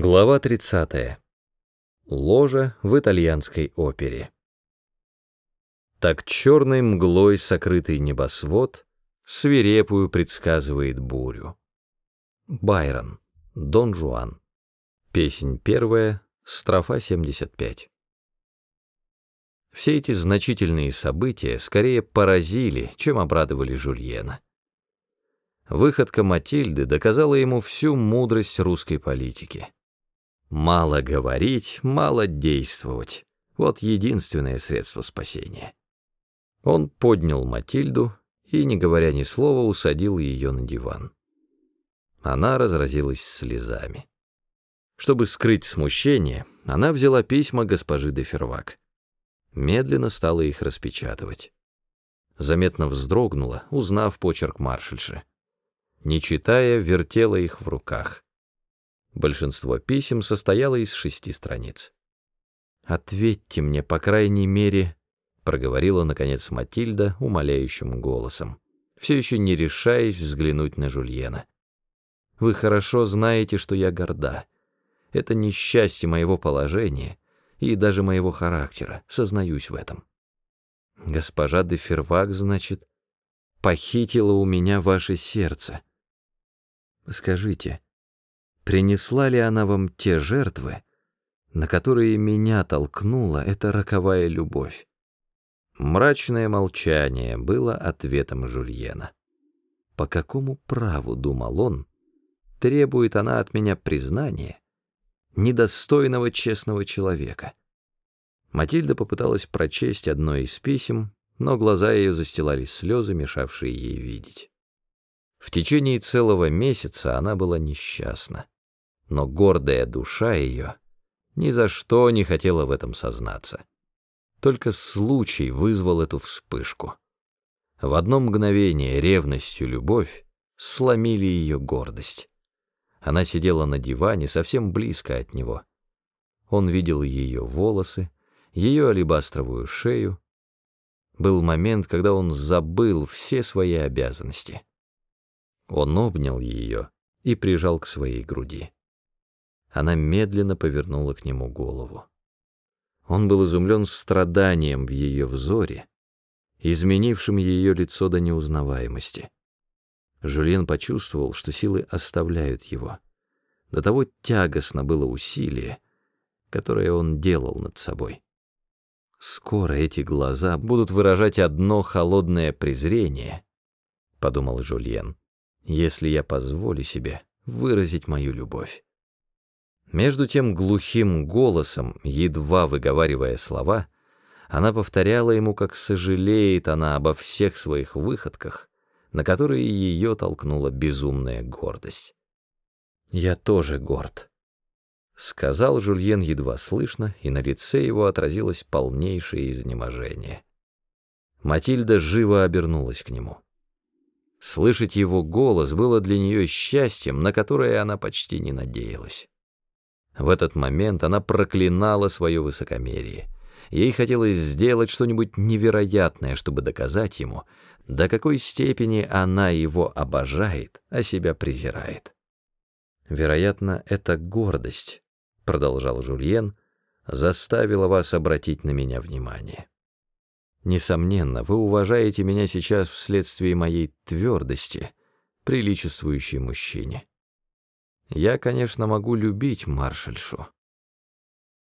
Глава 30. Ложа в итальянской опере. Так черной мглой сокрытый небосвод свирепую предсказывает бурю. Байрон, Дон Жуан. Песнь первая, строфа 75. Все эти значительные события скорее поразили, чем обрадовали Жульена. Выходка Матильды доказала ему всю мудрость русской политики. Мало говорить, мало действовать. Вот единственное средство спасения. Он поднял Матильду и, не говоря ни слова, усадил ее на диван. Она разразилась слезами. Чтобы скрыть смущение, она взяла письма госпожи де Фервак. Медленно стала их распечатывать. Заметно вздрогнула, узнав почерк маршальши. Не читая, вертела их в руках. Большинство писем состояло из шести страниц. «Ответьте мне, по крайней мере», — проговорила, наконец, Матильда умоляющим голосом, все еще не решаясь взглянуть на Жульена. «Вы хорошо знаете, что я горда. Это несчастье моего положения и даже моего характера, сознаюсь в этом. Госпожа де Фервак, значит, похитила у меня ваше сердце. Скажите, — принесла ли она вам те жертвы, на которые меня толкнула эта роковая любовь? Мрачное молчание было ответом Жульена. По какому праву, думал он, требует она от меня признания, недостойного честного человека? Матильда попыталась прочесть одно из писем, но глаза ее застилали слезы, мешавшие ей видеть. В течение целого месяца она была несчастна но гордая душа ее ни за что не хотела в этом сознаться. Только случай вызвал эту вспышку. В одно мгновение ревность и любовь сломили ее гордость. Она сидела на диване совсем близко от него. Он видел ее волосы, ее алебастровую шею. Был момент, когда он забыл все свои обязанности. Он обнял ее и прижал к своей груди. Она медленно повернула к нему голову. Он был изумлен страданием в ее взоре, изменившим ее лицо до неузнаваемости. Жюльен почувствовал, что силы оставляют его. До того тягостно было усилие, которое он делал над собой. «Скоро эти глаза будут выражать одно холодное презрение», — подумал Жюльен, «если я позволю себе выразить мою любовь». Между тем глухим голосом, едва выговаривая слова, она повторяла ему, как сожалеет она обо всех своих выходках, на которые ее толкнула безумная гордость. «Я тоже горд», — сказал Жульен едва слышно, и на лице его отразилось полнейшее изнеможение. Матильда живо обернулась к нему. Слышать его голос было для нее счастьем, на которое она почти не надеялась. В этот момент она проклинала свое высокомерие. Ей хотелось сделать что-нибудь невероятное, чтобы доказать ему, до какой степени она его обожает, а себя презирает. «Вероятно, эта гордость», — продолжал Жульен, — «заставила вас обратить на меня внимание. Несомненно, вы уважаете меня сейчас вследствие моей твердости, приличествующей мужчине. Я, конечно, могу любить маршальшу,